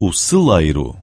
o celeiro.